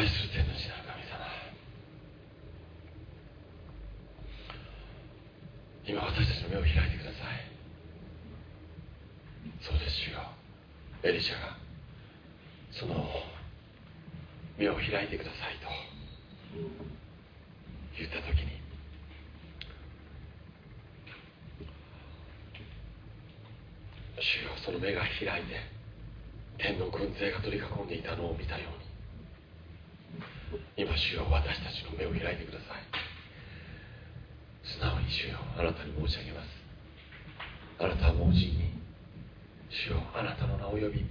愛する天の父なる神様。今私たちの目を開いてください。そうです主よ。エリシャがその目を開いてくださいと。言った時に主よその目が開いて天の軍勢が取り囲んでいたのを見たように。今主よ私たちの目を開いてください。素直に主よあなたに申し上げます。あなたは盲人に主よあなたの名を呼び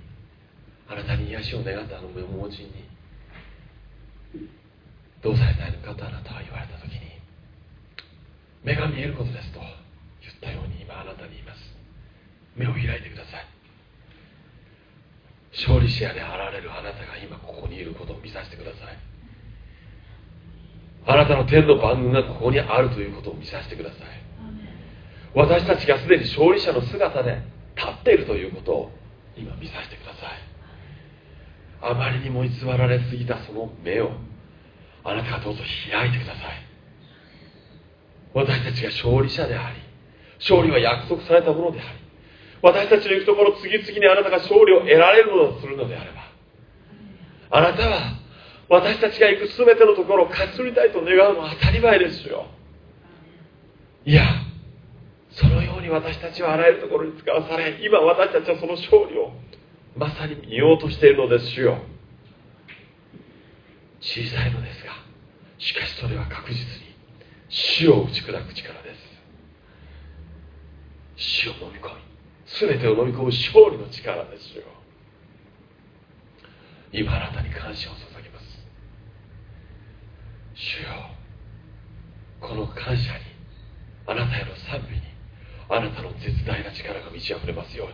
あなたに癒しを願ったあの盲人にどうされたいのかとあなたは言われた時に目が見えることですと言ったように今あなたに言います。目を開いてください。勝利者であられるあなたが今ここにいることを見させてください。あなたの天の番組がここにあるということを見させてください。私たちがすでに勝利者の姿で立っているということを今見させてください。あまりにも偽られすぎたその目をあなたがどうぞ開いてください。私たちが勝利者であり勝利は約束されたものであり私たちの行くところ次々にあなたが勝利を得られるのとするのであればあなたは私たちが行く全てのところを勝ち取りたいと願うのは当たり前ですよ。いやそのように私たちはあらゆるところに使わされ今私たちはその勝利をまさに見ようとしているのですよ。小さいのですがしかしそれは確実に死を打ち砕く力です。死を飲み込み全てを飲み込む勝利の力ですよ。今あなたに感謝を捧げます。主よこの感謝にあなたへの賛美にあなたの絶大な力が満ち溢れますように。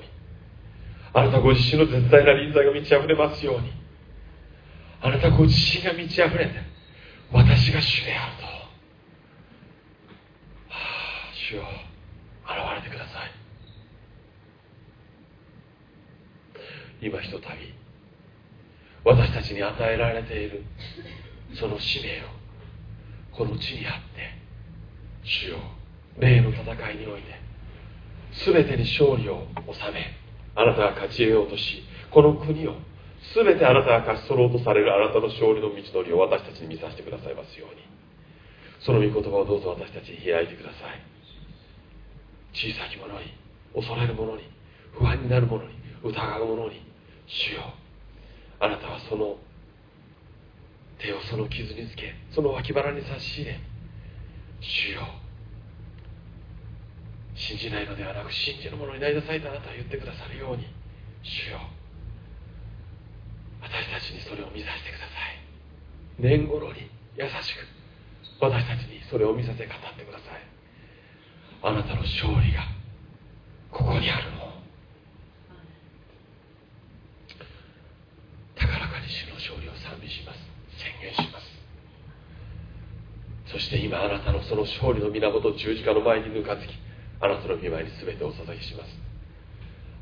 あなたご自身の絶大な臨在が満ち溢れますように。あなたご自身が満ち溢れて私が主であると、はあ、主よ現れてください。今ひとたび私たちに与えられているその使命をこの地にあって主よ霊の戦いにおいて全てに勝利を収めあなたが勝ち得ようとしこの国を全てあなたが勝ち取ろうとされるあなたの勝利の道のりを私たちに見させてくださいますように。その御言葉をどうぞ私たちに開いてください。小さき者に恐れる者に不安になる者に疑う者に主よあなたはその手をその傷につけその脇腹に差し入れ主よ信じないのではなく信じる者になりなさいとあなたは言ってくださるように主よ私たちにそれを見させてください。年頃に優しく私たちにそれを見させ語ってください。あなたの勝利がここにあるのを高らかに主の勝利を賛美します宣言しますそして今あなたのその勝利の源十字架の前にぬかつきあなたの御前に全てお捧げします。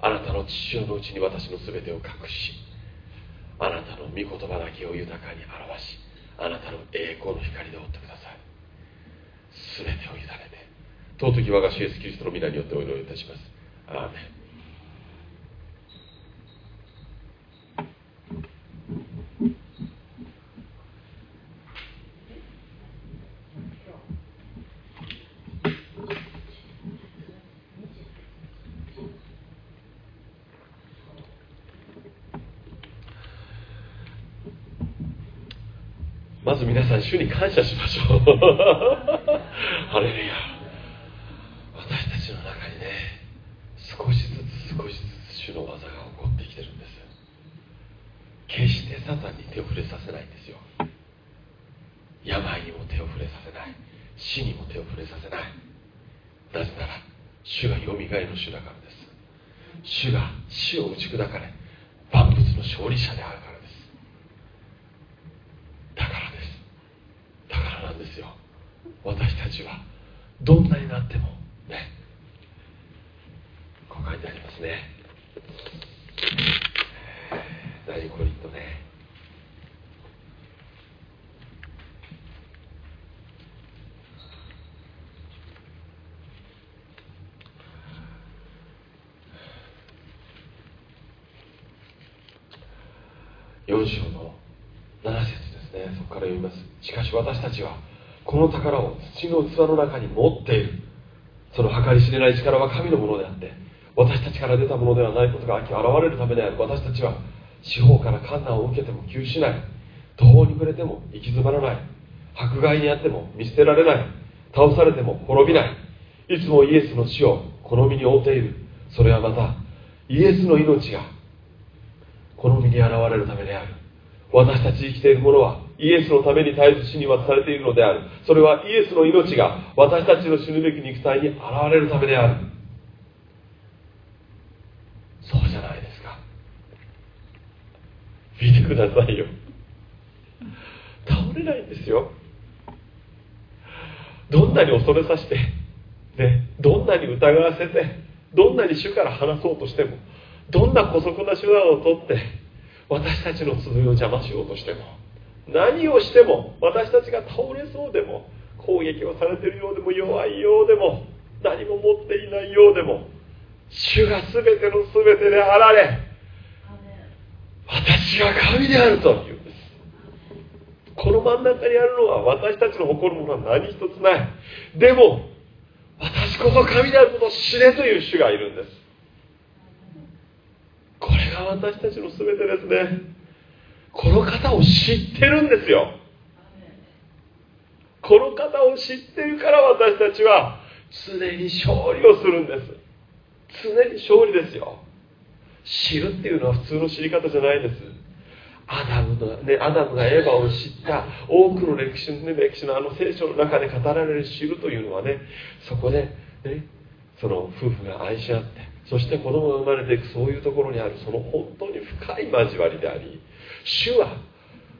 あなたの父親のうちに私の全てを隠しあなたの御言葉だけを豊かに表しあなたの栄光の光で覆ってください。全てを委ねて尊き我が主イエスキリストの皆によってお祈りいたします。アーメンまず皆さん主に感謝しましょう。ハレルヤ私たちの中にね少しずつ少しずつ主の技が起こってきてるんです決してサタンに手を触れさせないんですよ病にも手を触れさせない死にも手を触れさせないなぜなら主がよみがえの主だからです主が死を打ち砕かれ万物の勝利者であるからですだからですだからなんですよ私たちはどんなになってもねこう書いてありますね第2コリントね4章の7節ですね。そこから読みます。しかし私たちはこの宝を土の器の中に持っている。その計り知れない力は神のものであって私たちから出たものではないことが現れるためである。私たちは司法から観難を受けても窮しない。途方に暮れても行き詰まらない。迫害にあっても見捨てられない。倒されても滅びない。いつもイエスの死を好みに覆っている。それはまたイエスの命がこの身に現れるためである。私たち生きている者はイエスのために絶えず死に渡されているのである。それはイエスの命が私たちの死ぬべき肉体に現れるためである。そうじゃないですか。見てくださいよ。倒れないんですよ。どんなに恐れさせて、ね、どんなに疑わせてどんなに主から話そうとしてもどんな姑息な手段をとって私たちの集いを邪魔しようとしても何をしても私たちが倒れそうでも攻撃をされているようでも弱いようでも何も持っていないようでも主が全ての全てであられ私が神であるというんです。この真ん中にあるのは私たちの誇るものは何一つない。でも私こそ神であることを知れという主がいるんです。私たちの全てですねこの方を知ってるんですよ。この方を知ってるから私たちは常に勝利をするんです。常に勝利ですよ。知るっていうのは普通の知り方じゃないです。アダムの、ね、アダムがエヴァを知った多くの歴史の,、ね、歴史のあの聖書の中で語られる知るというのはねそこで、ね、その夫婦が愛し合ってそして子供が生まれていくそういうところにあるその本当に深い交わりであり主は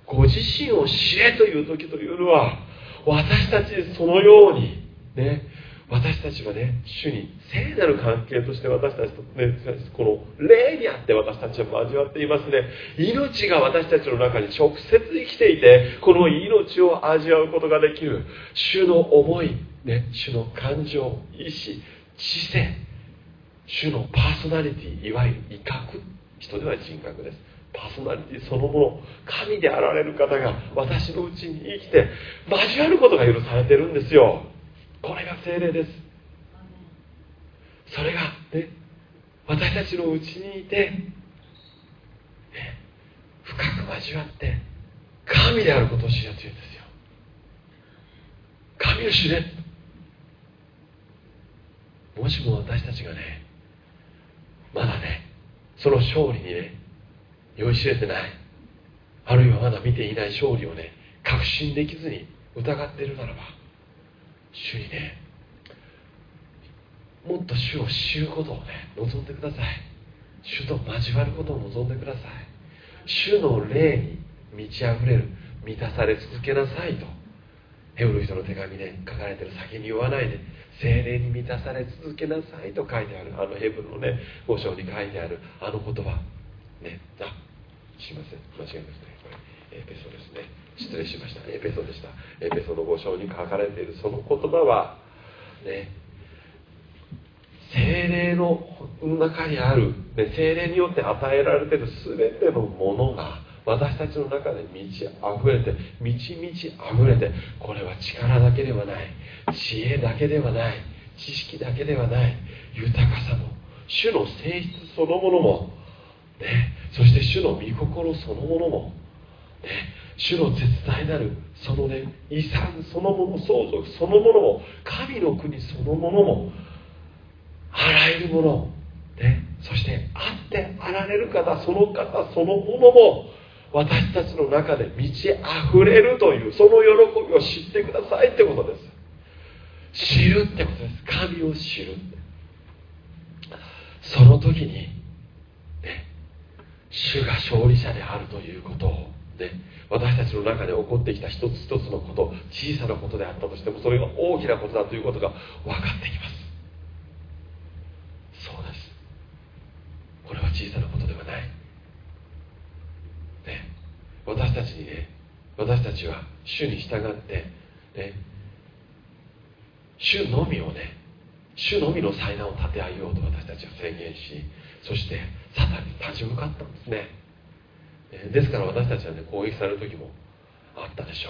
ご自身を知れという時というのは私たちそのようにね私たちはね主に聖なる関係として私たちと、ね、この霊にあって私たちは交わっていますね。命が私たちの中に直接生きていてこの命を味わうことができる主の思い、ね、主の感情意志知性主のパーソナリティいわゆる威嚇人では人格です。パーソナリティそのもの神であられる方が私のうちに生きて交わることが許されてるんですよ。これが精霊です。それがね私たちのうちにいて、ね、深く交わって神であることを知るというんですよ。神を知れ。もしも私たちがねまだねその勝利にね酔いしれてない。あるいはまだ見ていない勝利をね確信できずに疑っているならば主にねもっと主を知ることをね望んでください。主と交わることを望んでください。主の霊に満ち溢れる満たされ続けなさいとヘブル人の手紙で書かれてる先に言わないで精霊に満たされ続けなさいと書いてあるあのヘブルのね5章に書いてあるあの言葉ねあすいません。間違えましたねこれエペソですね。失礼しました。エペソでした。エペソの5章に書かれているその言葉はね精霊の中にある、ね、精霊によって与えられている全てのものが私たちの中で満ち溢れて満ち満ち溢れてこれは力だけではない知恵だけではない知識だけではない豊かさも主の性質そのものも、ね、そして主の御心そのものも、ね、主の絶大なるそのね遺産そのもの相続そのものも神の国そのものもあらゆるもの、ね、そしてあってあられる方その方そのものも私たちの中で満ち溢れるというその喜びを知ってくださいってことです。知るってことです。神を知るその時にね主が勝利者であるということをね私たちの中で起こってきた一つ一つのこと小さなことであったとしてもそれが大きなことだということが分かってきます。そうです。これは小さなことではないね私たちにね私たちは主に従ってね主のみをね主のみの祭壇を立て上げようと私たちは宣言しそしてサタンに立ち向かったんですね。ですから私たちはね攻撃される時もあったでしょ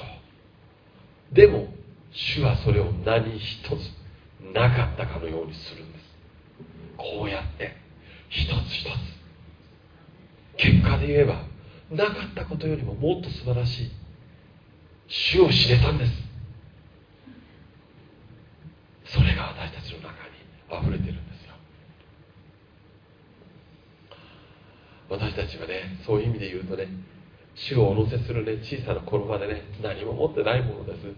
う。でも主はそれを何一つなかったかのようにするんです。こうやって一つ一つ。結果で言えばなかったことよりももっと素晴らしい。主を知れたんです。それが私たちの中に溢れてるんですよ。私たちはねそういう意味で言うとね主をお乗せするね小さな転ばでね何も持ってないものです、ね、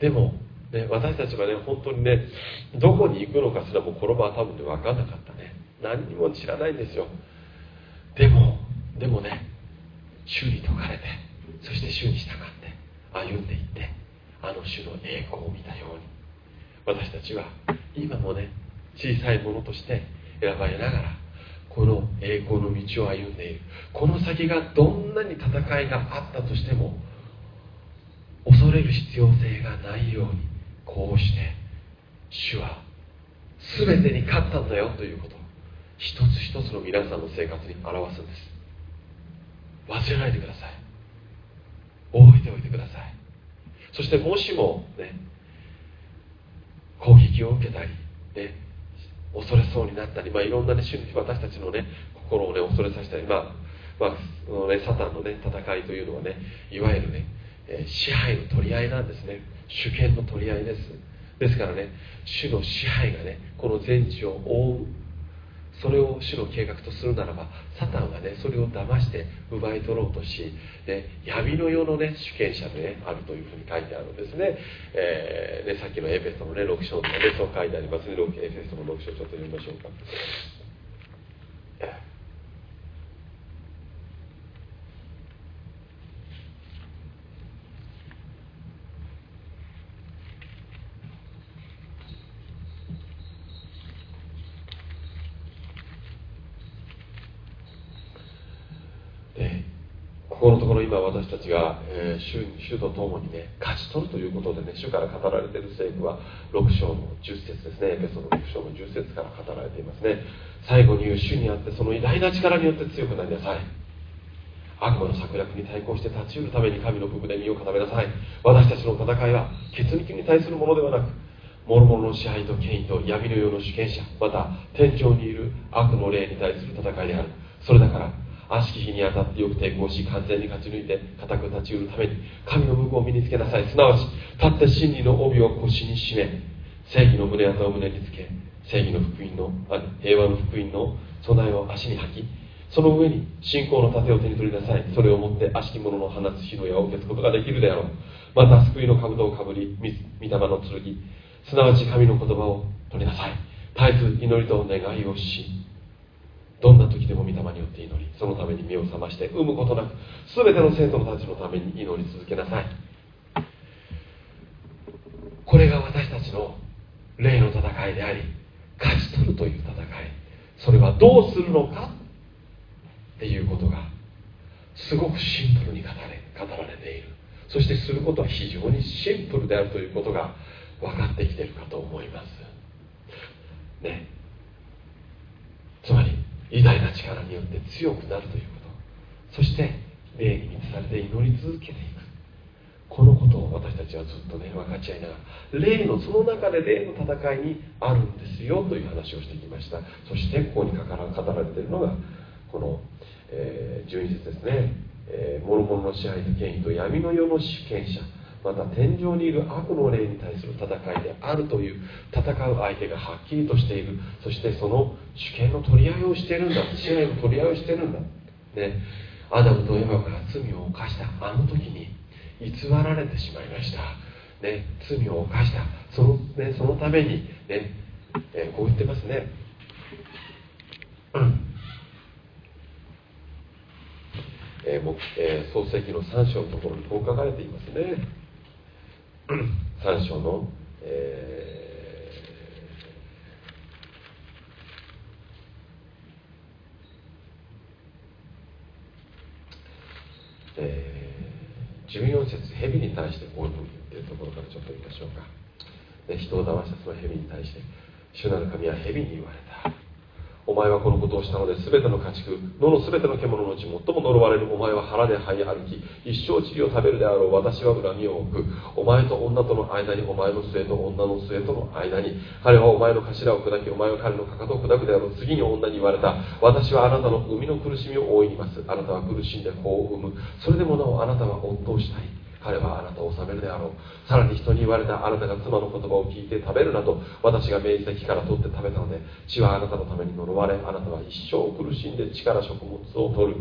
でも、ね、私たちはね本当にねどこに行くのかすらも転ばは多分ね分かんなかったね。何にも知らないんですよ。でもでもね主に説かれてそして主に従って歩んでいってあの主の栄光を見たように。私たちは今もね小さいものとして選ばれながらこの栄光の道を歩んでいる。この先がどんなに戦いがあったとしても恐れる必要性がないようにこうして主は全てに勝ったんだよということ一つ一つの皆さんの生活に表すんです。忘れないでください。覚えておいてください。そしてもしもね攻撃を受けたり、ね、恐れそうになったり、まあ、いろんな、ね、私たちの、ね、心を、ね、恐れさせたり、まあまあそのね、サタンの、ね、戦いというのはねいわゆるね、え、支配の取り合いなんですね。主権の取り合いです。ですからね主の支配がねこの全地を覆うそれを主の計画とするならばサタンはねそれを騙して奪い取ろうとし、ね、闇の世の、ね、主権者で、ね、あるというふうに書いてあるんですね,、えー、ねさっきのエペソの、ね、6章のねそう書いてありますねエペソの6章ちょっと読みましょうか。ここのところ今私たちが、えー、主主と共にね勝ち取るということでね主から語られている聖句は6章の10節ですねエペソの6章の10節から語られていますね最後に言う主にあってその偉大な力によって強くなりなさい悪魔の策略に対抗して立ち得るために神の服で身を固めなさい私たちの戦いは血肉に対するものではなく諸々の支配と権威と闇の世の主権者また天井にいる悪の霊に対する戦いであるそれだから悪しき日に当たってよく抵抗し完全に勝ち抜いて固く立ちうるために神の武具を身につけなさい。すなわち立って真理の帯を腰に締め正義の胸当を胸につけ正義の福音のあ平和の福音の備えを足に履きその上に信仰の盾を手に取りなさい。それをもって悪しき者の放つ火の矢を受けつことができるであろう。また救いの兜をかぶり御霊の剣。すなわち神の言葉を取りなさい。絶えず祈りと願いをしどんな時でも御霊によって祈りそのために目を覚まして産むことなく全ての生徒たちのために祈り続けなさい。これが私たちの霊の戦いであり勝ち取るという戦い。それはどうするのか？っていうことがすごくシンプルに語れ語られている。そしてすることは非常にシンプルであるということが分かってきているかと思います。ね。つまり偉大な力によって強くなるということ。そして霊に満たされて祈り続けていく。このことを私たちはずっとね分かち合いながら霊のその中で霊の戦いにあるんですよという話をしてきました。そしてここに語られているのがこの、えー、12節ですね、えー、諸々の支配と権威と闇の世の主権者。また天井にいる悪の霊に対する戦いであるという戦う相手がはっきりとしている。そしてその主権の取り合いをしてるんだ。支配の取り合いをしてるんだ、ね、アダムとエヴァが罪を犯した。あの時に偽られてしまいました、ね、罪を犯した。その,、ね、そのためにね、えー、こう言ってますね、うん。えーもえー、創世記の3章のところにこう書かれていますね。3章の、えーえー、14節蛇に対してこういうふうに言ってるところからちょっと見ましょうか、人を騙したその蛇に対して主なる神は蛇に言われた。お前はこのことをしたので全ての家畜野の全ての獣のうち最も呪われるお前は腹で這い歩き一生塵を食べるであろう。私は恨みを置く。お前と女との間にお前の末と女の末との間に。彼はお前の頭を砕きお前は彼のかかとを砕くであろう。次に女に言われた。私はあなたの生みの苦しみを負いにますあなたは苦しんで子を産む。それでもなおあなたは夫をしたい。彼はあなたを治めるであろう。さらに人に言われたあなたが妻の言葉を聞いて食べるなと私が命じた木から取って食べたので血はあなたのために呪われあなたは一生苦しんで地から食物を取る。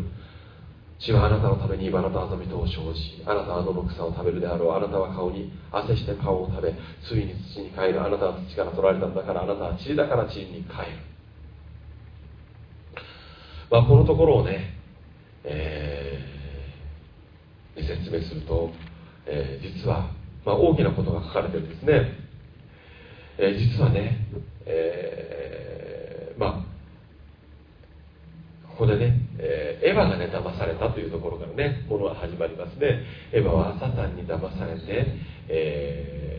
血はあなたのために茨とあざみとを生じあなたは野の草を食べるであろう。あなたは顔に汗して顔を食べついに土に帰る。あなたは土から取られたんだからあなたは塵だから塵に帰る。まあこのところをね、えー、説明するとえー、実は、まあ、大きなことが書かれてるんですね、えー、実はね、えー、まあここでね、えエヴァがね騙されたというところからねものは始まりますね。エヴァはサタンに騙されて、え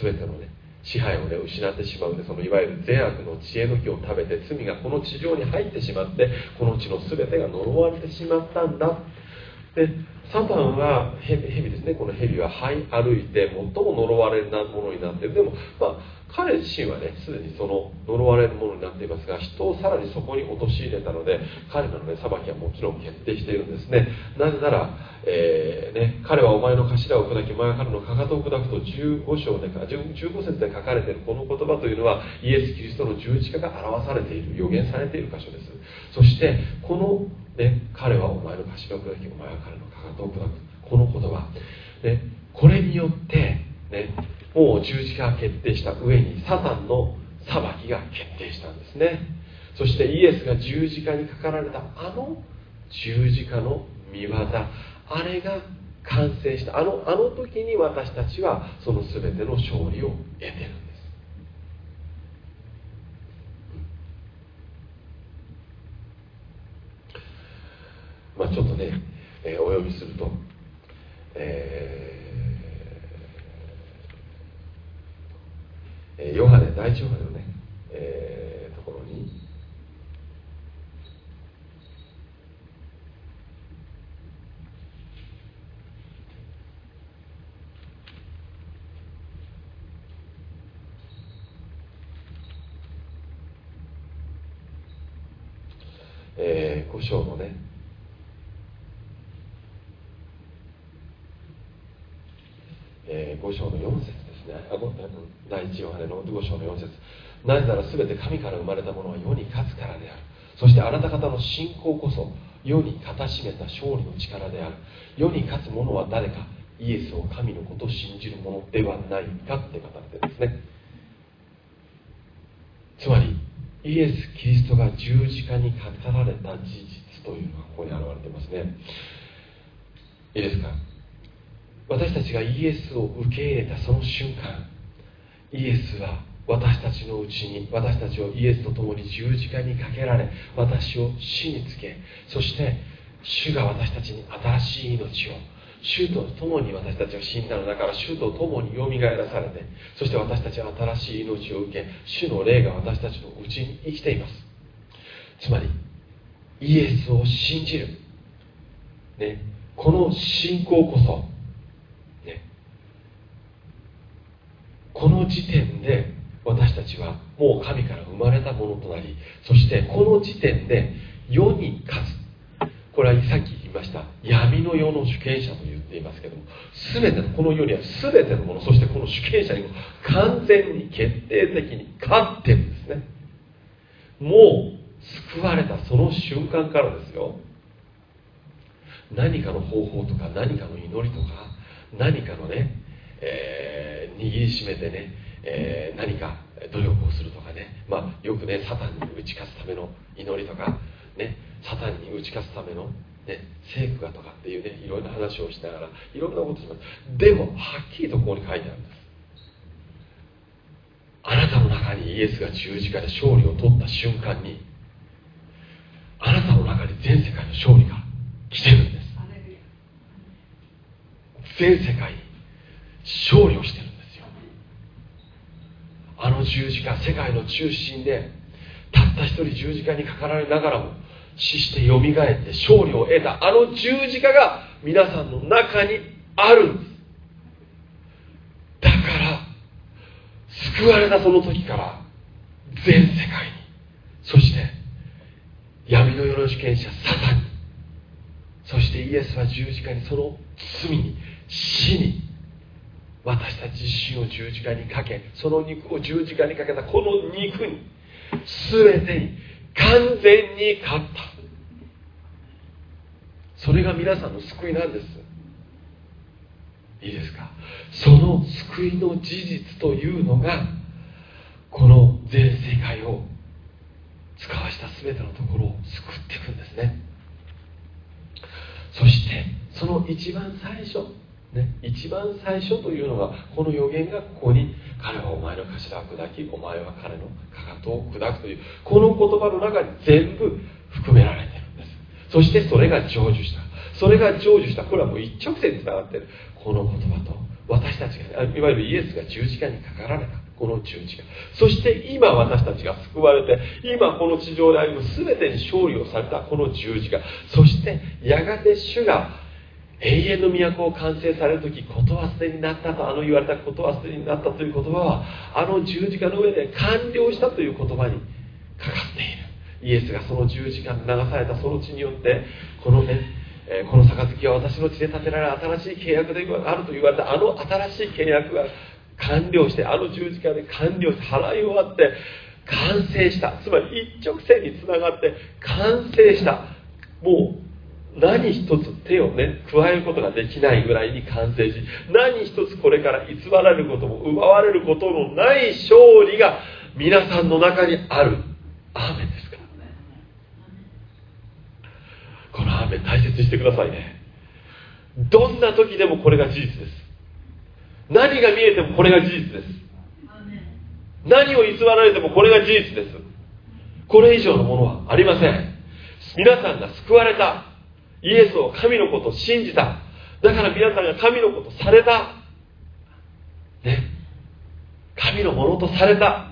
ー、全てのね支配をね失ってしまうんでそのいわゆる善悪の知恵の木を食べて罪がこの地上に入ってしまってこの地の全てが呪われてしまったんだ。でサタンは蛇ですね。この蛇は這い歩いて最も呪われるものになっている。でも、まあ、彼自身はねすでにその呪われるものになっていますが人をさらにそこに陥れたので彼らの、ね、裁きはもちろん決定しているんですね。なぜなら、えー、ね、彼はお前の頭を砕き前は彼のかかとを砕くと15章で15節で書かれているこの言葉というのはイエス・キリストの十字架が表されている予言されている箇所です。そしてこのね、彼はお前の頭を砕きお前は彼のかかとを砕く。この言葉、ね、これによって、ね、もう十字架が決定した上にサタンの裁きが決定したんですね。そしてイエスが十字架にかかられたあの十字架の見業。あれが完成した。あのあの時に私たちはその全ての勝利を得てるんです。まあ、ちょっとね、えー、お読みすると、えー、ヨハネ第一ヨハネのね、えー、ところに。えー、5章のね。えー、5章の4節。ですね。第1ヨハネの5章の4節。なぜなら全て神から生まれたものは世に勝つからである。そしてあなた方の信仰こそ世に勝たしめた勝利の力である。世に勝つ者は誰か。イエスを神のことを信じる者ではないかって語ってですね。つまりイエス・キリストが十字架にかかられた事実というのがここに表れてますね。いいですか？私たちがイエスを受け入れたその瞬間イエスは私たちのうちに私たちをイエスと共に十字架にかけられ私を死につけそして主が私たちに新しい命を主と共に私たちは死んだのだから主と共によみがえらされてそして私たちは新しい命を受け主の霊が私たちのうちに生きています。つまりイエスを信じる、ね、この信仰こそこの時点で私たちはもう神から生まれたものとなりそしてこの時点で世に勝つ。これはさっき言いました闇の世の主権者と言っていますけども全てのこの世には全てのものそしてこの主権者にも完全に決定的に勝ってるんですね。もう救われたその瞬間からですよ。何かの方法とか何かの祈りとか何かのね、えー握りしめてね、えー、何か努力をするとかね、まあ、よくねサタンに打ち勝つための祈りとか、ね、サタンに打ち勝つための、ね、聖句がとかっていうねいろんな話をしながらいろんなことします。でもはっきりとここに書いてあるんです。あなたの中にイエスが十字架で勝利を取った瞬間にあなたの中に全世界の勝利が来てるんです。全世界に勝利をしてるんですよ。あの十字架世界の中心でたった一人十字架にかかられながらも死してよみがえって勝利を得たあの十字架が皆さんの中にあるんです。だから救われたその時から全世界にそして闇の世の主権者サタンにそしてイエスは十字架にその罪に死に私たち自身を十字架にかけその肉を十字架にかけたこの肉に全てに完全に勝った。それが皆さんの救いなんです。いいですか？その救いの事実というのがこの全世界を使わした全てのところを救っていくんですね。そしてその一番最初ね、一番最初というのがこの予言がここに彼はお前の頭を砕きお前は彼のかかとを砕くというこの言葉の中に全部含められてるんです。そしてそれが成就した。それが成就した。これはもう一直線につながってる。この言葉と私たちがいわゆるイエスが十字架にかかられた。この十字架。そして今私たちが救われて今この地上で歩む全てに勝利をされたこの十字架。そしてやがて主が永遠の都を完成される時ことはすでになったとあの言われたことはすでになったという言葉はあの十字架の上で完了したという言葉にかかっている。イエスがその十字架に流されたその地によってこのねこの杯は私の血で建てられ新しい契約であると言われたあの新しい契約が完了してあの十字架で完了して払い終わって完成した。つまり一直線につながって完成した。もう何一つ手をね加えることができないぐらいに完成し何一つこれから偽られることも奪われることのない勝利が皆さんの中にある。アーメンですからこのアーメン大切にしてくださいね。どんな時でもこれが事実です。何が見えてもこれが事実です。何を偽られてもこれが事実です。これ以上のものはありません。皆さんが救われたイエスを神のことを信じた。だから皆さんが神のことされた。ね。神のものとされた。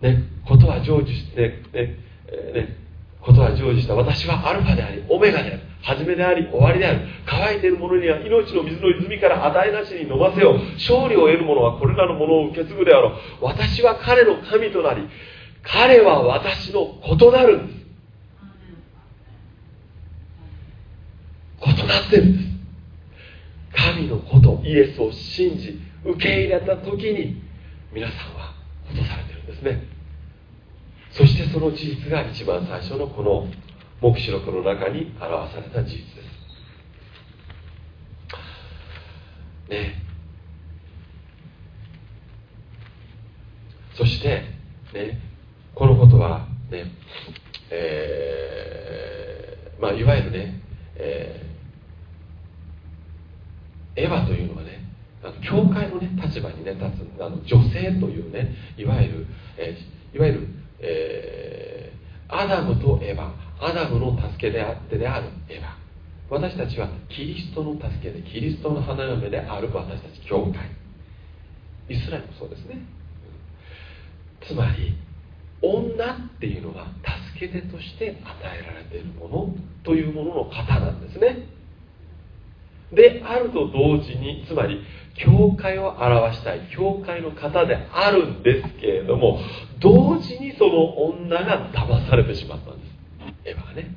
ね。ことは成就してね。ねね。ことは成就した。私はアルファでありオメガである。初めであり終わりである。乾いている者には命の水の泉から与えなしに飲ませよ。う勝利を得る者はこれらのものを受け継ぐであろう。私は彼の神となり彼は私の異なるんです。異なってるんです神のことイエスを信じ受け入れた時に皆さんは落とされてるんですね。そしてその事実が一番最初のこの黙示録の中に表された事実です。ね。そしてねこのことはねえー、まあいわゆるね、えーエヴァというのはね教会の、ね、立場に、ね、立つあの女性というねいわゆる、えー、いわゆる、えー、アダムとエヴァ。アダムの助けであってであるエヴァ。私たちはキリストの助けでキリストの花嫁である私たち教会。イスラエルもそうですね。つまり女っていうのは助け手として与えられているものというものの方なんですね。であると同時につまり教会を表したい教会の方であるんですけれども同時にその女が騙されてしまったんです。エヴァがね、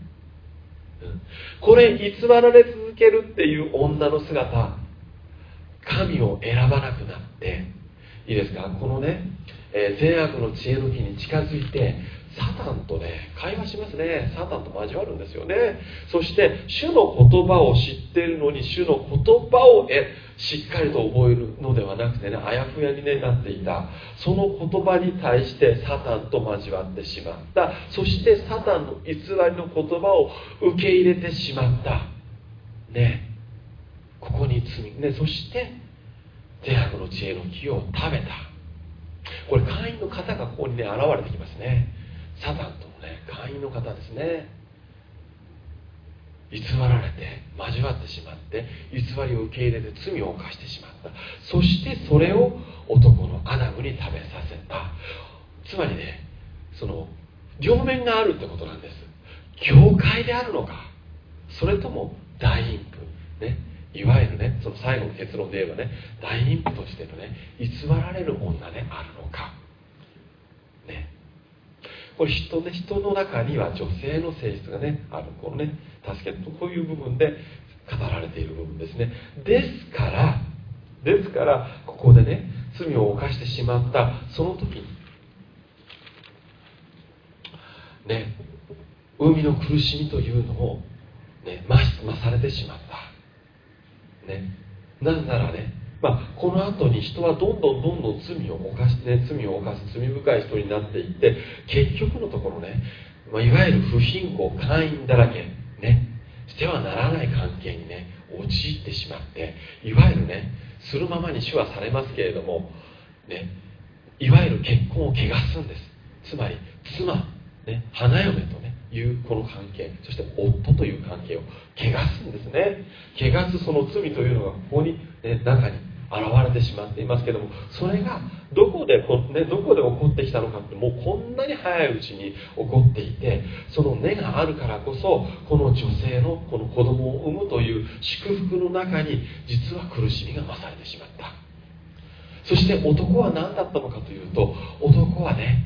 うん、これ偽られ続けるっていう女の姿神を選ばなくなっていいですか？このね、えー、善悪の知恵の木に近づいてサタンとね会話しますね。サタンと交わるんですよね。そして主の言葉を知っているのに主の言葉をえしっかりと覚えるのではなくてねあやふやに、ね、なっていた。その言葉に対してサタンと交わってしまった。そしてサタンの偽りの言葉を受け入れてしまった。ね。ここに罪。ね。そして善悪の知恵の木を食べた。これ会員の方がここにね現れてきますね。サタンとのね会員の方ですね。偽られて交わってしまって偽りを受け入れて罪を犯してしまった。そしてそれを男のアダムに食べさせた。つまりねその両面があるってことなんです。教会であるのかそれとも大陰譜ね。いわゆるねその最後の結論で言えばね大陰譜としてのね偽られる女であるのか。ね。これ人,、ね、人の中には女性の性質がねあるこのね助けとこういう部分で語られている部分ですね。ですからですからここでね罪を犯してしまったその時にね海の苦しみというのを、ね、増増されてしまった。ね。なぜならねまあ、この後に人はどんどんどんどん罪を犯して、ね、罪を犯す罪深い人になっていって結局のところね、まあ、いわゆる不貧困会員だらけねしてはならない関係にね陥ってしまっていわゆるねするままに主はされますけれども、ね、いわゆる結婚を汚すんです。つまり妻、ね、花嫁というこの関係そして夫という関係を汚すんですね。汚すその罪というのがここに、ね、中に現れてしまっていますけどもそれがどこでこ、ね、どこで起こってきたのかってもうこんなに早いうちに起こっていてその根があるからこそこの女性のこの子供を産むという祝福の中に実は苦しみが増されてしまった。そして男は何だったのかというと男はね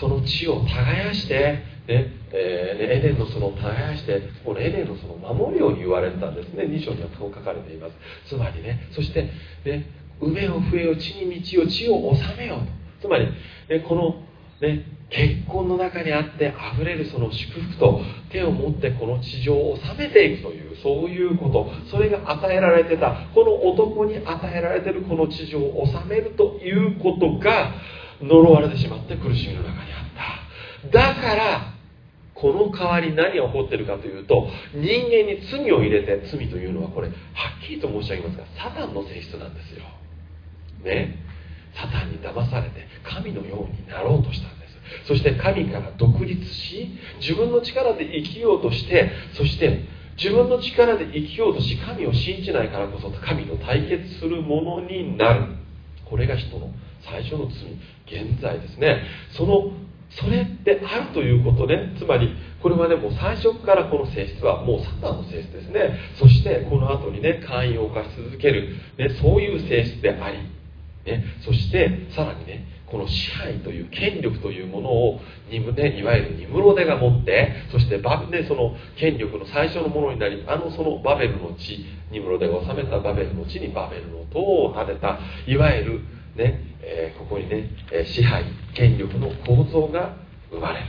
その地を耕してねえー、エデンの園を耕してこのエデンの園を守るように言われたんですね。2章にはそう書かれています。つまりねそして、ね、梅を増えよ地に道を地を治めようと。つまり、ね、この、ね、結婚の中にあってあふれるその祝福と手を持ってこの地上を治めていくというそういうこと。それが与えられてた。この男に与えられてるこの地上を治めるということが呪われてしまって苦しみの中にあった。だからこの代わり何が起こってるかというと人間に罪を入れて罪というのはこれはっきりと申し上げますがサタンの性質なんですよ。ね。サタンに騙されて神のようになろうとしたんです。そして神から独立し自分の力で生きようとしてそして自分の力で生きようとし神を信じないからこそ神と対決するものになる。これが人の最初の罪現在ですね。そのそれってあるということね。つまりこれはねもう最初からこの性質はもうサタンの性質ですね。そしてこの後にね会員を犯し続ける、ね、そういう性質であり、ね、そしてさらにねこの支配という権力というものをニム、ね、いわゆるニムロデが持ってそしてバね、その権力の最初のものになりあのそのバベルの地ニムロデが治めたバベルの地にバベルの塔を建てた。いわゆるねえー、ここにね、え支配権力の構造が生まれる、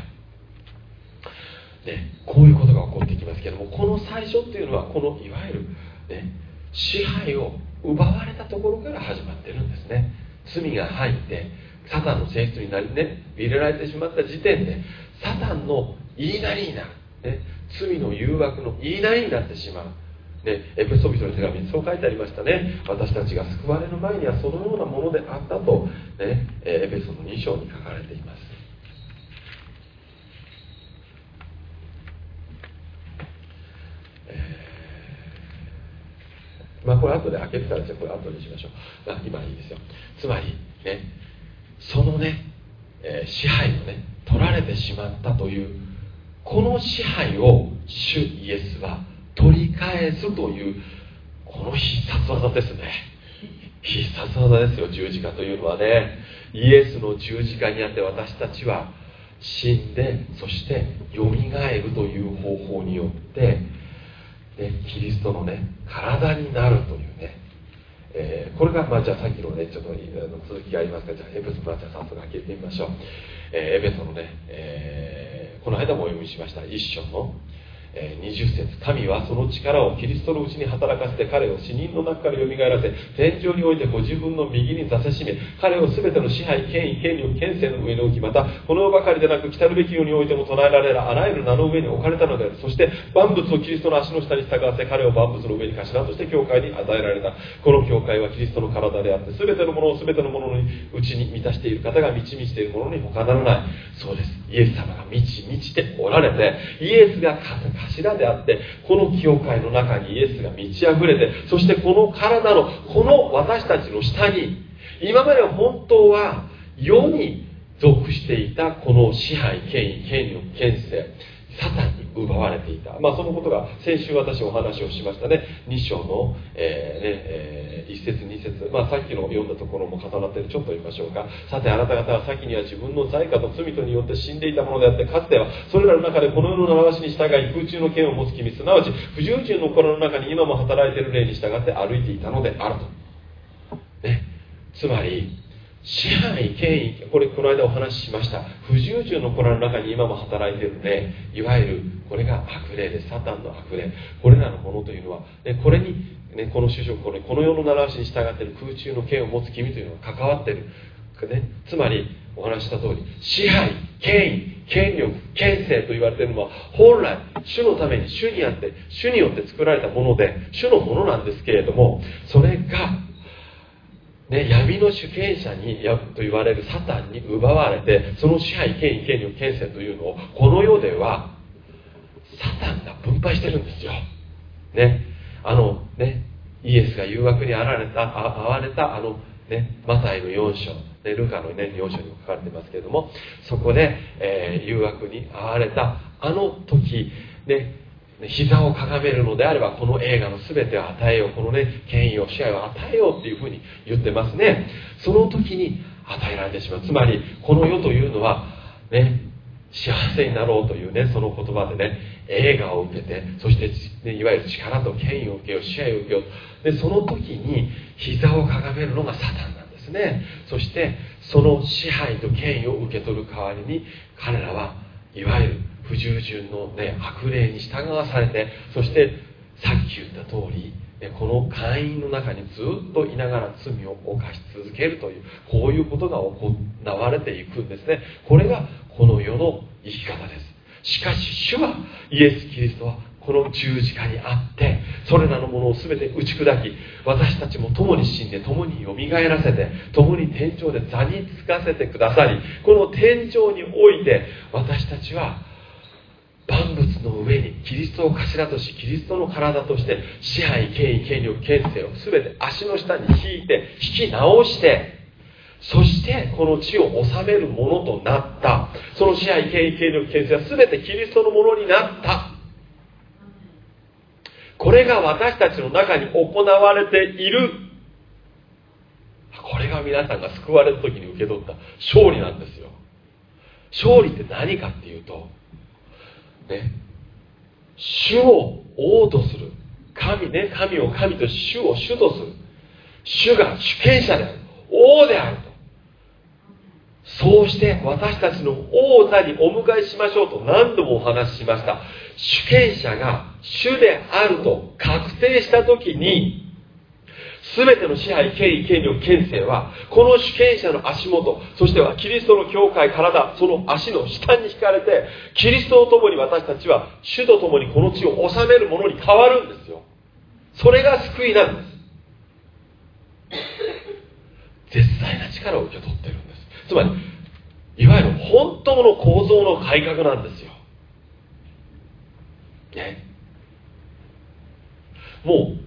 ね、こういうことが起こってきますけどもこの最初っていうのはこのいわゆる、ね、支配を奪われたところから始まってるんですね。罪が入ってサタンの性質になりね入れられてしまった時点でサタンの言いなりになる、ね、罪の誘惑の言いなりになってしまう。ね、エペソビトの手紙にそう書いてありましたね。私たちが救われる前にはそのようなものであったと、ね、エペソの2章に書かれています。まあこれ後で開けるからじゃあこれ後にしましょう、まあ、今いいですよ。つまりねそのね、えー、支配をね取られてしまったというこの支配を主イエスは取り返すというこの必殺技ですね。必殺技ですよ十字架というのはね。イエスの十字架にあって私たちは死んでそしてよみがえるという方法によって、ね、キリストのね体になるというね、えー、これが、まあ、じゃあさっきのねちょっと続きがありますからじゃあエペソのじゃあ早速開けてみましょう、えー、エペソのね、えー、この間もお読みしました一章の。20節神はその力をキリストのうちに働かせて彼を死人の中からよみがえらせ天井においてご自分の右に座せしめ彼を全ての支配権威権力権勢の上に置きまたこの世ばかりでなく来るべき世においても唱えられるあらゆる名の上に置かれたのである。そして万物をキリストの足の下に従わせ彼を万物の上に頭として教会に与えられた。この教会はキリストの体であって全てのものを全てのもののうちに満たしている方が満ち満ちているものに他ならない。そうです。イエス様が満ち満ちておられてイエスが柱であってこの教会の中にイエスが満ち溢れてそしてこの体のこの私たちの下に今まで本当は世に属していたこの支配権威権力権勢サタンに奪われていた、まあ、そのことが先週私お話をしましたね。2章の、えーねえー、1節2節、まあ、さっきの読んだところも重なってる。ちょっと読みましょうか。さてあなた方は先には自分の罪過と罪とによって死んでいたものであってかつてはそれらの中でこの世の習わしに従い空中の剣を持つ君。すなわち不従順の心の中に今も働いている霊に従って歩いていたのであると、ね、つまり支配権威これこの間お話ししました。不従順の子らの中に今も働いているのでいわゆるこれが悪霊でサタンの悪霊。これらのものというのは、ね、これに、ね、この主食これこの世の習わしに従っている空中の権を持つ君というのが関わっている、ね、つまりお話した通り支配権威権力権勢と言われているのは本来主のために主にあって主によって作られたもので主のものなんですけれどもそれがね、闇の主権者にと言われるサタンに奪われてその支配権威権力権勢というのをこの世ではサタンが分配してるんですよ、ね、あのねイエスが誘惑にあられたあわれたあの、ね、マタイの4章、ね、ルカの、ね、4章にも書かれてますけれどもそこで、えー、誘惑にあわれたあの時、ね、膝をかがめるのであればこの映画の全てを与えようこのね権威を支配を与えようっていうふうに言ってますね。その時に与えられてしまう。つまりこの世というのはね幸せになろうというねその言葉でね映画を受けてそして、ね、いわゆる力と権威を受けよう支配を受けよう。でその時に膝をかがめるのがサタンなんですね。そしてその支配と権威を受け取る代わりに彼らはいわゆる不従順の、ね、悪霊に従わされてそしてさっき言った通りこの会員の中にずっといながら罪を犯し続けるというこういうことが行われていくんですね。これがこの世の生き方です。しかし主はイエス・キリストはこの十字架にあってそれらのものを全て打ち砕き私たちも共に死んで共によみがえらせて共に天井で座につかせてくださりこの天井において私たちは万物の上にキリストを頭としキリストの体として支配権威権力権勢を全て足の下に引いて引き直してそしてこの地を治めるものとなった。その支配権威権力権勢は全てキリストのものになった。これが私たちの中に行われている。これが皆さんが救われた時に受け取った勝利なんですよ。勝利って何かっていうとね、主を王とする。神ね神を神と主を主とする。主が主権者である。王であると。そうして私たちの王座にお迎えしましょうと何度もお話ししました。主権者が主であると確定した時に全ての支配、権威、権力、権勢は、この主権者の足元、そしてはキリストの教会、体、その足の下に引かれて、キリストと共に私たちは、主と共にこの地を治めるものに変わるんですよ。それが救いなんです。絶大な力を受け取ってるんです。つまり、いわゆる本当の構造の改革なんですよ。ね。もう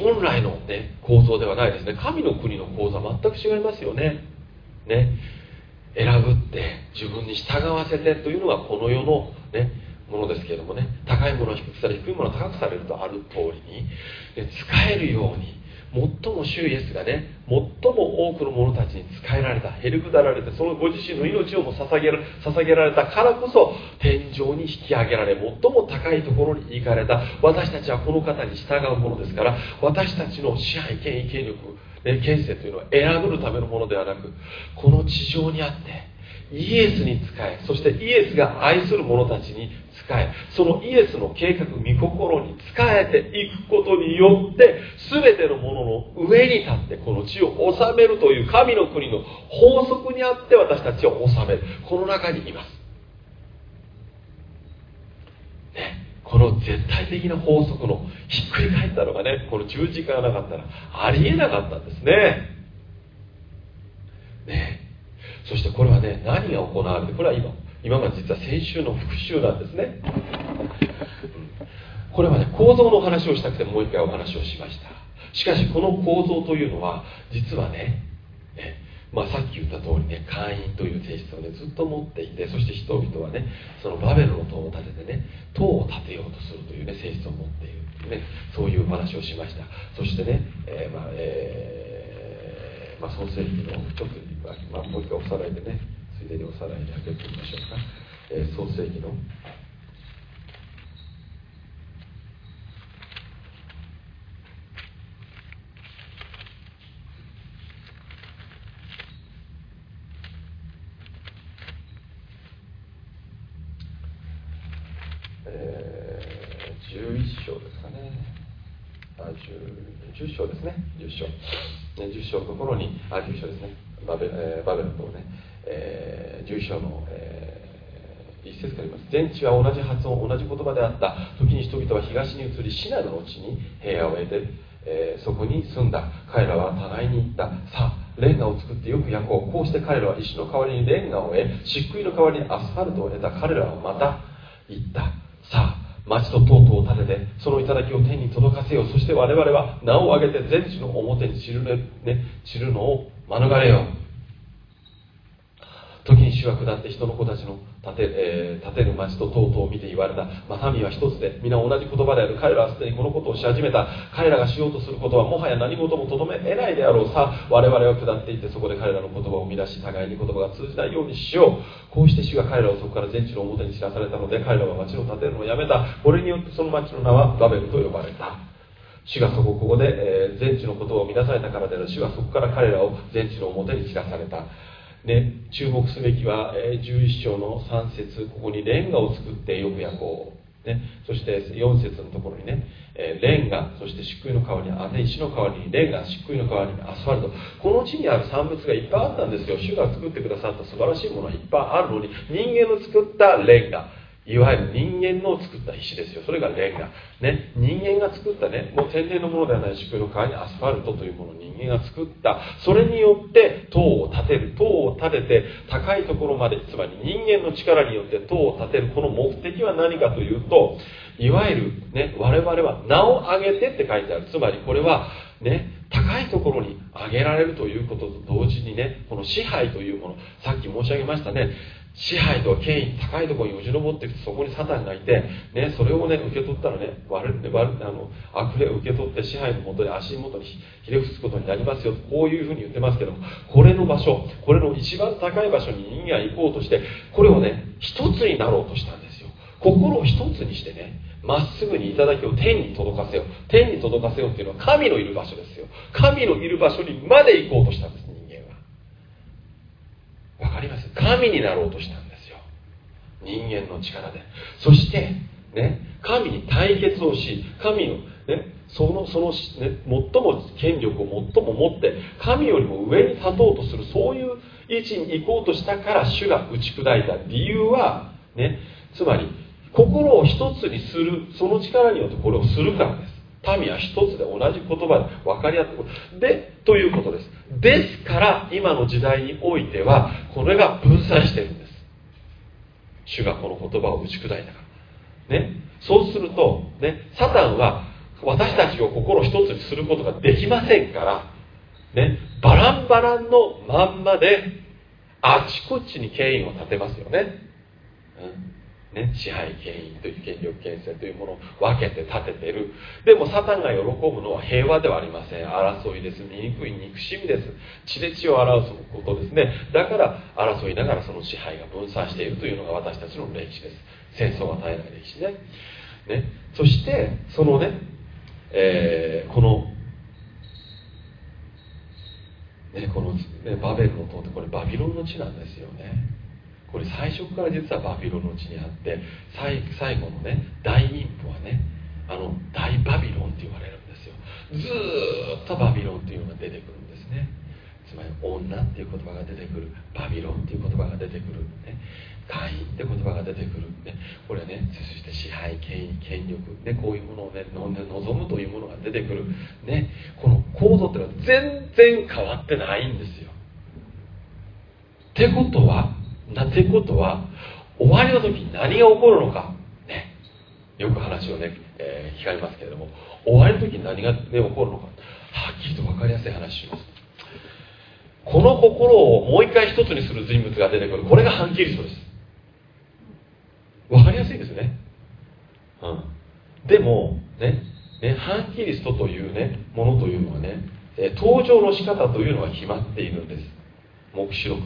本来の、ね、構造ではないですね。神の国の構造は全く違いますよね。ね。選ぶって自分に従わせてというのがこの世の、ね、ものですけれどもね。高いものは低くされ低いものは高くされるとある通りに、ね、使えるように最も主イエスがね最も多くの者たちに仕えられたへりくだられてそのご自身の命をも捧げ捧げられたからこそ天井に引き上げられ最も高いところに行かれた私たちはこの方に従うものですから私たちの支配権威権力、ね、権勢というのは選ぶるためのものではなくこの地上にあってイエスに仕えそしてイエスが愛する者たちに仕えそのイエスの計画御心に仕えていくことによって全てのものの上に立ってこの地を治めるという神の国の法則にあって私たちを治める。この中にいます、ね、この絶対的な法則のひっくり返ったのがねこの十字架がなかったらありえなかったんですね。ねそしてこれはね何が行われてこれは今今まで実は先週の復習なんですね。これはね構造の話をしたくてもう一回お話をしました。しかしこの構造というのは実はねまあ、さっき言った通りね会員という性質をねずっと持っていてそして人々はねそのバベルの塔を建ててね塔を建てようとするというね性質を持っているというねそういう話をしました。そしてね、えー、まあえー、まあ、創世記のちょっと、まあ、もう一回おさらいでねついでにおさらいにあげてみましょうか、えー、創世記の。10章ですね。10章10章。のところにあ10章ですね。バベ,、えー、バベルとね、えー、11章の、一節から言います。全地は同じ発音同じ言葉であった。時に人々は東に移りシナの地に平和を得て、えー、そこに住んだ。彼らは互いに言った。さあレンガを作ってよく焼こう。こうして彼らは石の代わりにレンガを得漆喰の代わりにアスファルトを得た。彼らはまた言った。さあ町と塔々を建ててその頂を天に届かせよう。そして我々は名を挙げて全地の表に散る,、ね、散るのを免れよう。時に主は下って人の子たちの建て,、えー、てる町と塔々を見て言われた、まあ、民は一つで皆同じ言葉である。彼らはすでにこのことをし始めた。彼らがしようとすることはもはや何事もとどめ得ないであろうさ。我々は下っていってそこで彼らの言葉を生み出し互いに言葉が通じないようにしよう。こうして主が彼らをそこから全地の表に知らされたので彼らは町を建てるのをやめた。これによってその町の名はバベルと呼ばれた。主がそこここで、えー、全地の言葉を乱されたからである。主はそこから彼らを全地の表に知らされた。ね、注目すべきは、え11章の3節ここにレンガを作ってよく焼こう、ね、そして4節のところにね、えレンガそして漆喰の代わりにあね石の代わりにレンガ漆喰の代わりにアスファルト。この地にある産物がいっぱいあったんですよ。主が作ってくださった素晴らしいものはいっぱいあるのに人間の作ったレンガ。いわゆる人間の作った石ですよ。それがレンガ、ね、人間が作ったね。もう天然のものではない漆喰の代わりにアスファルトというものを人間が作った。それによって塔を建てる。塔を建てて高いところまでつまり人間の力によって塔を建てる。この目的は何かというといわゆる、ね、我々は名を挙げてって書いてある。つまりこれはね高いところに上げられるということと同時にねこの支配というもの。さっき申し上げましたね。支配と権威高いところによじ登っていくとそこにサタンがいて、ね、それをね受け取ったらね悪悪あの悪霊を受け取って支配のもとで足元にひれ伏すことになりますよこういうふうに言ってますけどもこれの場所これの一番高い場所に人間が行こうとしてこれをね一つになろうとしたんですよ。心を一つにしてねまっすぐに頂きを天に届かせよう。天に届かせようっていうのは神のいる場所ですよ。神のいる場所にまで行こうとしたんです。わかります神になろうとしたんですよ。人間の力で。そしてね神に対決をし神のねそのその、ね、最も権力を最も持って神よりも上に立とうとするそういう位置に行こうとしたから主が打ち砕いた理由はねつまり心を一つにするその力によってこれをするからです。民は一つで同じ言葉で分かり合ってくる。でということです。ですから今の時代においてはこれが分散してるんです。主がこの言葉を打ち砕いたから。ね。そうするとねサタンは私たちを心一つにすることができませんからねバランバランのまんまであちこちに権威を立てますよね、うん。ね、支配権威という権力権勢というものを分けて立ててる。でもサタンが喜ぶのは平和ではありません。争いです。醜い憎しみです。血で血を表すことですね。だから争いながらその支配が分散しているというのが私たちの歴史です。戦争が絶えない歴史ね。ね。そしてそのね、えー、このね、この、ね、バベルの塔ってこれバビロンの地なんですよね。これ最初から実はバビロンの地にあって最後のね大妊婦はねあの大バビロンって言われるんですよ。ずっとバビロンっていうのが出てくるんですね。つまり女っていう言葉が出てくる。バビロンっていう言葉が出てくる、ね、会員って言葉が出てくる、ね、これねそして支配権威権力、ね、こういうものをね望むというものが出てくる、ね、この構造っていうのは全然変わってないんですよ。ってことはなってことは終わりの時に何が起こるのか、ね、よく話をね、えー、聞かれますけれども終わりの時に何が、ね、起こるのか。はっきりと分かりやすい話をします。この心をもう一回一つにする人物が出てくる。これが反キリストです。分かりやすいですね、うん、でもねね反キリストというねものというのはね登場の仕方というのは決まっているんです。黙示録、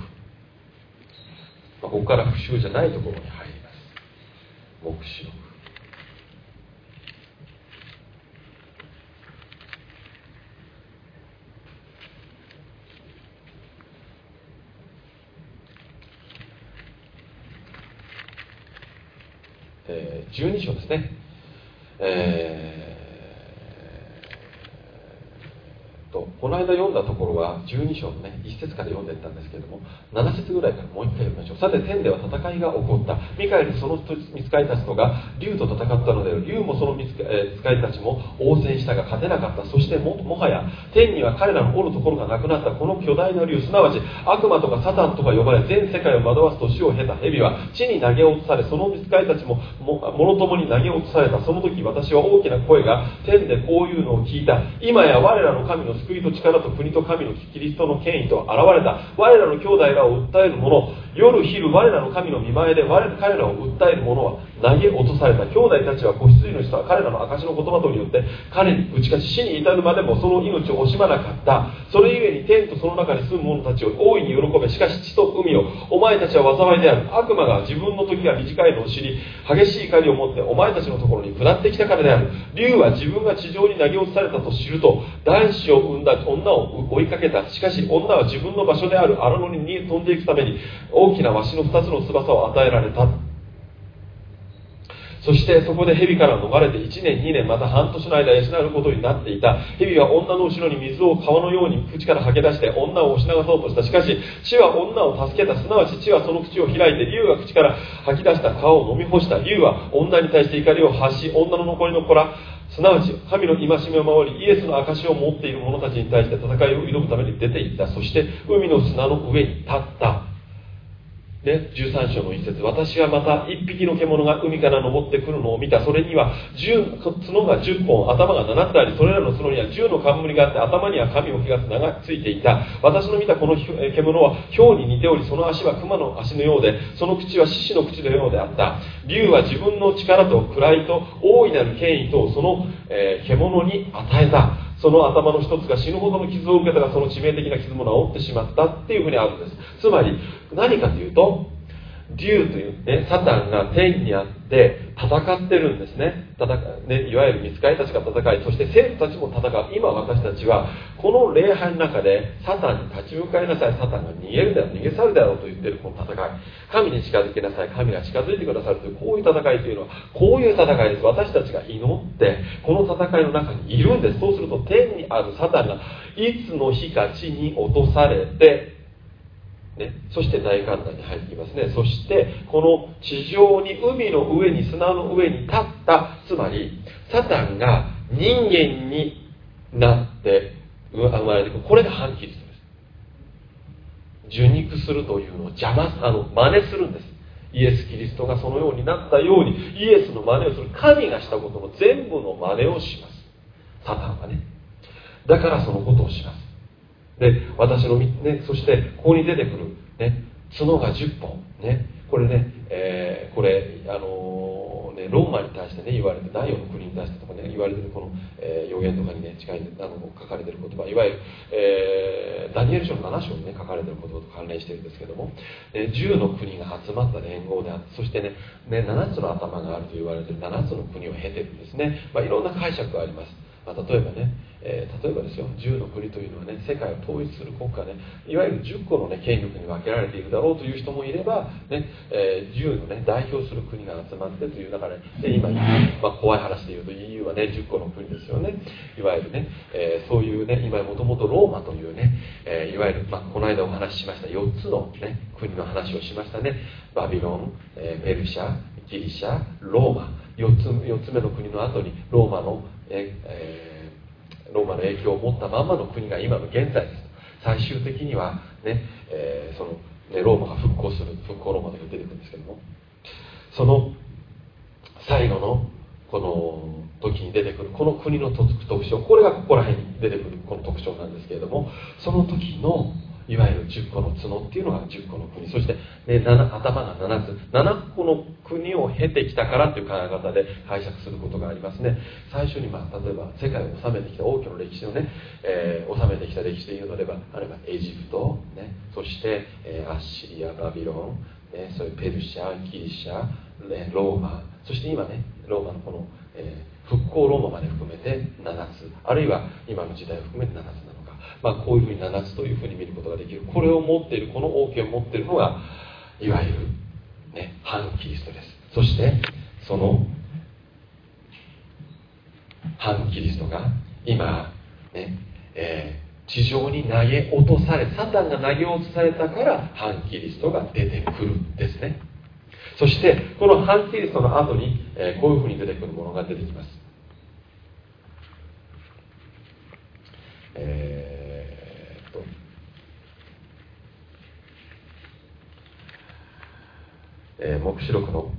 ここから復習じゃないところに入ります。黙示録。えー、12章ですね、えー、とこの間読んだところは12章のね1節から読んでいったんですけれども7節ぐらいからもう一回読みましょう。さて天では戦いが起こった。ミカエルその見つかりたちとが竜と戦ったので竜もその見つか,、えー、りたちも応戦したが勝てなかった。そしてももはや天には彼らのおるところがなくなった。この巨大な竜すなわち悪魔とかサタンとか呼ばれ全世界を惑わす年を経た蛇は地に投げ落とされその見つかりたちもものともに投げ落とされた。その時私は大きな声が天でこういうのを聞いた。今や我らの神の救いと力と国と神のキリストの権威と現れた。我らの兄弟らを訴えるもの。夜昼我らの神の見前で我ら彼らを訴える者は投げ落とされた兄弟たちは子羊の人は彼らの証の言葉とによって彼に打ち勝ち死に至るまでもその命を惜しまなかった。それゆえに天とその中に住む者たちを大いに喜べ。しかし地と海をお前たちは災いである。悪魔が自分の時が短いのを知り激しい怒りを持ってお前たちのところに下ってきたからである。竜は自分が地上に投げ落とされたと知ると男子を産んだ女を追いかけた。しかし女は自分の場所である荒野に飛んでいくために大きなわしの2つの翼を与えられた。そしてそこで蛇から逃れて1年2年また半年の間養うことになっていた。蛇は女の後ろに水を川のように口から吐き出して女を押し流そうとした。しかし地は女を助けた。すなわち地はその口を開いて竜が口から吐き出した川を飲み干した。竜は女に対して怒りを発し女の残りの子ら。すなわち神の戒めを守りイエスの証を持っている者たちに対して戦いを挑むために出て行った。そして海の砂の上に立った。ね、13章の一節私はまた一匹の獣が海から登ってくるのを見た。それには10角が10本頭が7つありそれらの角には10の冠があって頭には神を汚す名がついていた。私の見たこの獣は豹に似ておりその足は熊の足のようでその口は獅子の口のようであった。竜は自分の力と位と大いなる権威とその、えー、獣に与えた。その頭の一つが死ぬほどの傷を受けたがその致命的な傷も治ってしまったっていうふうにあるんです。つまり何かというと竜というねサタンが天にあって戦ってるんですね。戦ねいわゆる見つかりたちが戦いそして生徒たちも戦う。今私たちはこの礼拝の中でサタンに立ち向かいなさい。サタンが逃げるだろう逃げ去るだろうと言ってるこの戦い。神に近づけなさい。神が近づいてくださるというこういう戦いというのはこういう戦いです。私たちが祈ってこの戦いの中にいるんです。そうすると天にあるサタンがいつの日か地に落とされてね、そして大観覧に入ってきますね。そしてこの地上に海の上に砂の上に立ったつまりサタンが人間になって生まれてくる。これが反キリストです。受肉するというのを邪魔あの真似するんです。イエス・キリストがそのようになったようにイエスの真似をする。神がしたことの全部の真似をします。サタンはね。だからそのことをします。で私の、ね、そしてここに出てくる、ね、角が10本、ね、これね、えー、これ、あのー、ね、ローマに対してね言われて第4の国に対してとかね言われてるこの、えー、予言とかにね近いあの書かれてる言葉いわゆる、えー、ダニエル書の7章にね書かれてる言葉と関連してるんですけども、え10の国が集まった連合であってそしてねね7つの頭があると言われてる7つの国を経てるんですね、まあ、いろんな解釈があります。まあ、例えばね、えー、例えばですよ10の国というのはね世界を統一する国家ねいわゆる10個の、ね、権力に分けられているだろうという人もいれば、ねえー、10の、ね、代表する国が集まってという中でで今、まあ、怖い話で言うと EU はね10個の国ですよね。いわゆるね、えー、そういうね今もともとローマというね、えいわゆる、まあ、この間お話ししました4つの、ね、国の話をしましたね。バビロン、えペルシャギリシャローマ。4つ ,4 つ目の国の後にローマのえー、ローマの影響を持ったまんまの国が今の現在です。最終的にはね、えー、そのねローマが復興する復興ローマと出てくるんですけども。その最後のこの時に出てくるこの国の特徴これがここら辺に出てくるこの特徴なんですけれどもその時のいわゆる10個の角っていうのが10個の国。そして、ね、頭が7つ。7個の国を経てきたからという考え方で解釈することがありますね。最初に、まあ、例えば世界を治めてきた多くの歴史をね、えー、治めてきた歴史というのではあればエジプト、ね、そして、えー、アッシリアバビロン、ね、そういうペルシャギリシャ、ね、ローマ。そして今ねローマのこの、えー、復興ローマまで含めて7つ。あるいは今の時代を含めて7つ。まあ、こういうふうに7つというふうに見ることができる。これを持っているこの王権を持っているのがいわゆる、ね、反キリストです。そしてその反キリストが今、ねえー、地上に投げ落とされサタンが投げ落とされたから反キリストが出てくるんですね。そしてこの反キリストの後に、えー、こういうふうに出てくるものが出てきます、えーえー、黙示録の、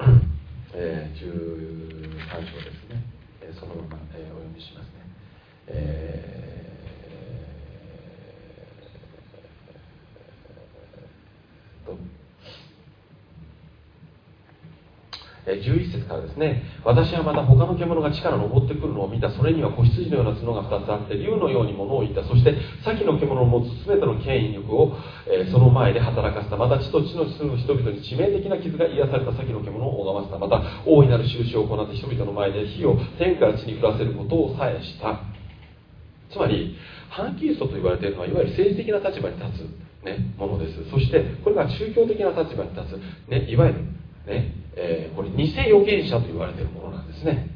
えー、13章ですね、えー、そのまま、えー、お読みしますね、えー、と11節からですね私はまた他の獣が地から登ってくるのを見た。それには子羊のような角が2つあって竜のようにものを言った。そして先の獣の持つ全ての権威力を、えー、その前で働かせた。また地と地の住む人々に致命的な傷が癒された。先の獣を拝ませた。また大いなる印を行って人々の前で火を天から地に降らせることをさえした。つまり反キリストと言われているのはいわゆる政治的な立場に立つ、ね、ものです。そしてこれが宗教的な立場に立つ、ね、いわゆるねえー、これ偽預言者と言われているものなんですね。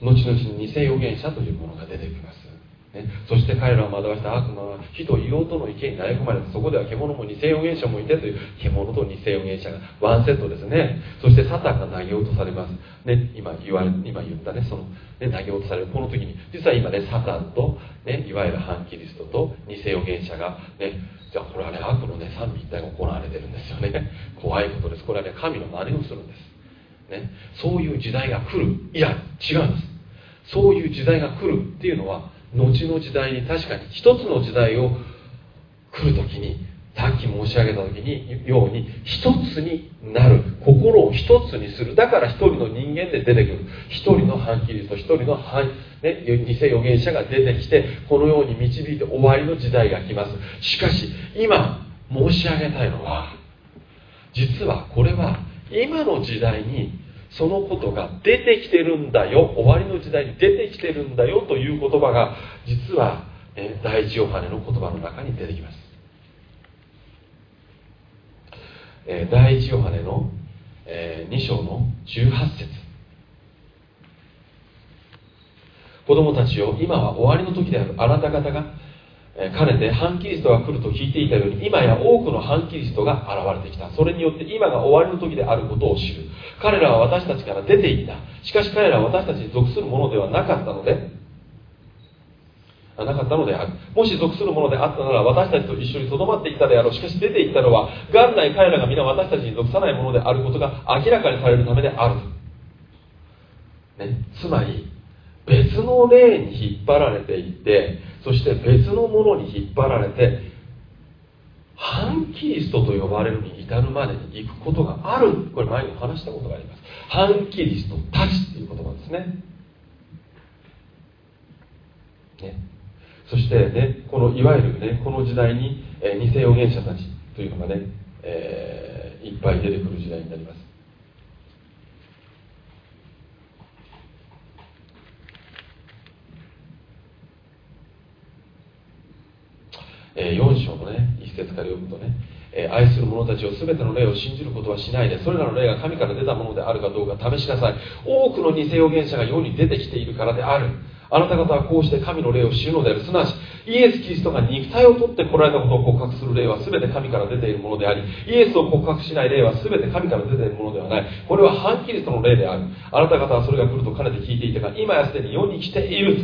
後々に偽預言者というものが出てきます、ね、そして彼らを惑わした悪魔は火と硫黄との池に投げ込まれてそこでは獣も偽預言者もいてという獣と偽預言者がワンセットですね。そしてサタンが投げ落とされます、ね、今言われ今言ったねそのね、投げ落とされるこの時に実は今ねサタンと、ね、いわゆる反キリストと偽預言者がねじゃあこれはね悪のね三位一体が行われてるんですよね。怖いことです。これはね神の真似をするんです、ね、そういう時代が来る。いや違うんです。そういう時代が来るっていうのは後の時代に確かに一つの時代を来る時にさっき申し上げた時にように一つになる。心を一つにする。だから一人の人間で出てくる。一人の反キリスト一人の反、ね、偽預言者が出てきてこのように導いて終わりの時代が来ます。しかし今申し上げたいのは実はこれは今の時代にそのことが出てきてるんだよ。終わりの時代に出てきてるんだよ。という言葉が実は、ね、第一ヨハネの言葉の中に出てきます。え第一ヨハネの、え2章の18節。子供たちよ今は終わりの時である。あなた方がかねて反キリストが来ると聞いていたように今や多くの反キリストが現れてきた。それによって今が終わりの時であることを知る。彼らは私たちから出ていった。しかし彼らは私たちに属するものではなかったのでなかったのである。もし属するものであったなら私たちと一緒にとどまっていたであろう。しかし出ていったのは元来彼らが皆私たちに属さないものであることが明らかにされるためである、ね、つまり別の霊に引っ張られていってそして別のものに引っ張られて反キリストと呼ばれるに至るまでに行くことがある。これ前に話したことがあります。反キリストたちっていう言葉ですね。ね。そしてねこのいわゆるねこの時代に、えー、偽預言者たちというのがね、えー、いっぱい出てくる時代になります。え、4章のね一節から読むとね、え、愛する者たちを全ての霊を信じることはしないでそれらの霊が神から出たものであるかどうか試しなさい。多くの偽預言者が世に出てきているからである。あなた方はこうして神の霊を知るのである。すなわちイエス・キリストが肉体を取って来られたことを告白する霊は全て神から出ているものでありイエスを告白しない霊は全て神から出ているものではない。これは反キリストの霊である。あなた方はそれが来るとかねて聞いていたが今やすでに世に来ている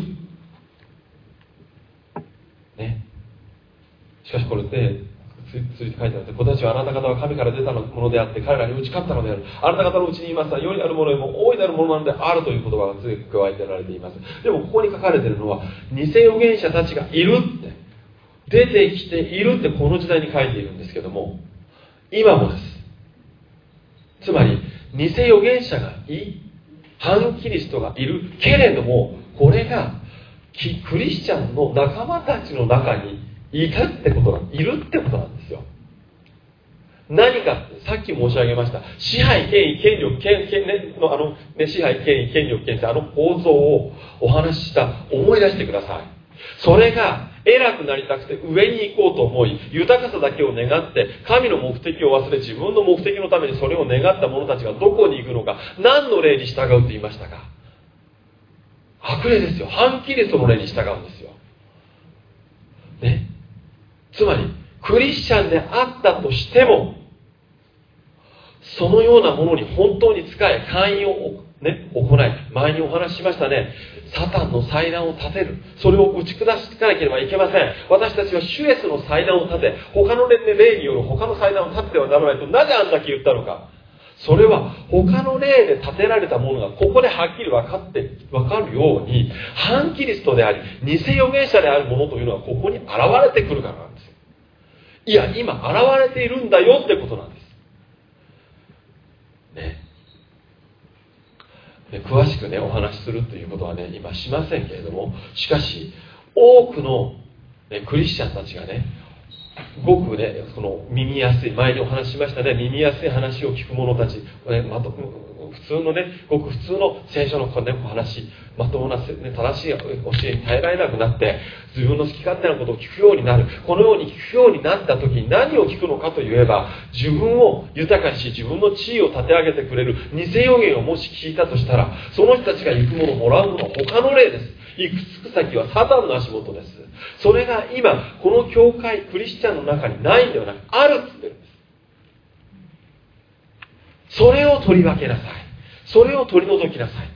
ねしかしこれでついて書いてある子たちはあなた方は神から出たものであって彼らに打ち勝ったのである。あなた方のうちにいますは世にあるものよりも大いなるものなのであるという言葉が強く加えてられています。でもここに書かれているのは偽預言者たちがいるって出てきているってこの時代に書いているんですけども今もです。つまり偽預言者がい反キリストがいる。けれどもこれがクリスチャンの仲間たちの中にいたってことないるってことなんですよ。何かさっき申し上げました支配権威権力権権、ね、のあの、ね、支配権威権力権ってあの構造をお話しした思い出してください。それが偉くなりたくて上に行こうと思い豊かさだけを願って神の目的を忘れ自分の目的のためにそれを願った者たちがどこに行くのか何の霊に従うと言いましたか。悪霊ですよ。反キリストの霊に従うんですよ。ね？つまりクリスチャンであったとしてもそのようなものに本当に使え会員を、ね、行い前にお話ししましたね。サタンの祭壇を立てる。それを打ち下していかなければいけません。私たちはシュエスの祭壇を立て他の霊による他の祭壇を立ててはならないとなぜあんだけ言ったのか。それは他の例で建てられたものがここではっきり分かって分かるように反キリストであり偽預言者であるものというのはここに現れてくるから。いや今現れているんだよってことなんです。ね。で詳しくねお話しするということはね今しませんけれどもしかし多くの、ね、クリスチャンたちがねごくね、その耳やすい、前にお話ししましたね、耳やすい話を聞く者たち、ね、まと普通のね、ごく普通の聖書の、ね、お話、まともな、ね、正しい教えに耐えられなくなって、自分の好き勝手なことを聞くようになる。このように聞くようになった時に何を聞くのかといえば、自分を豊かにし、自分の地位を立て上げてくれる偽予言をもし聞いたとしたら、その人たちが行くものを、もらうもの、他の例です。行くつく先はサタンの足元です。それが今、この教会、クリスチャンの中にないんではなく、あるって言ってるんです。それを取り分けなさい。それを取り除きなさい。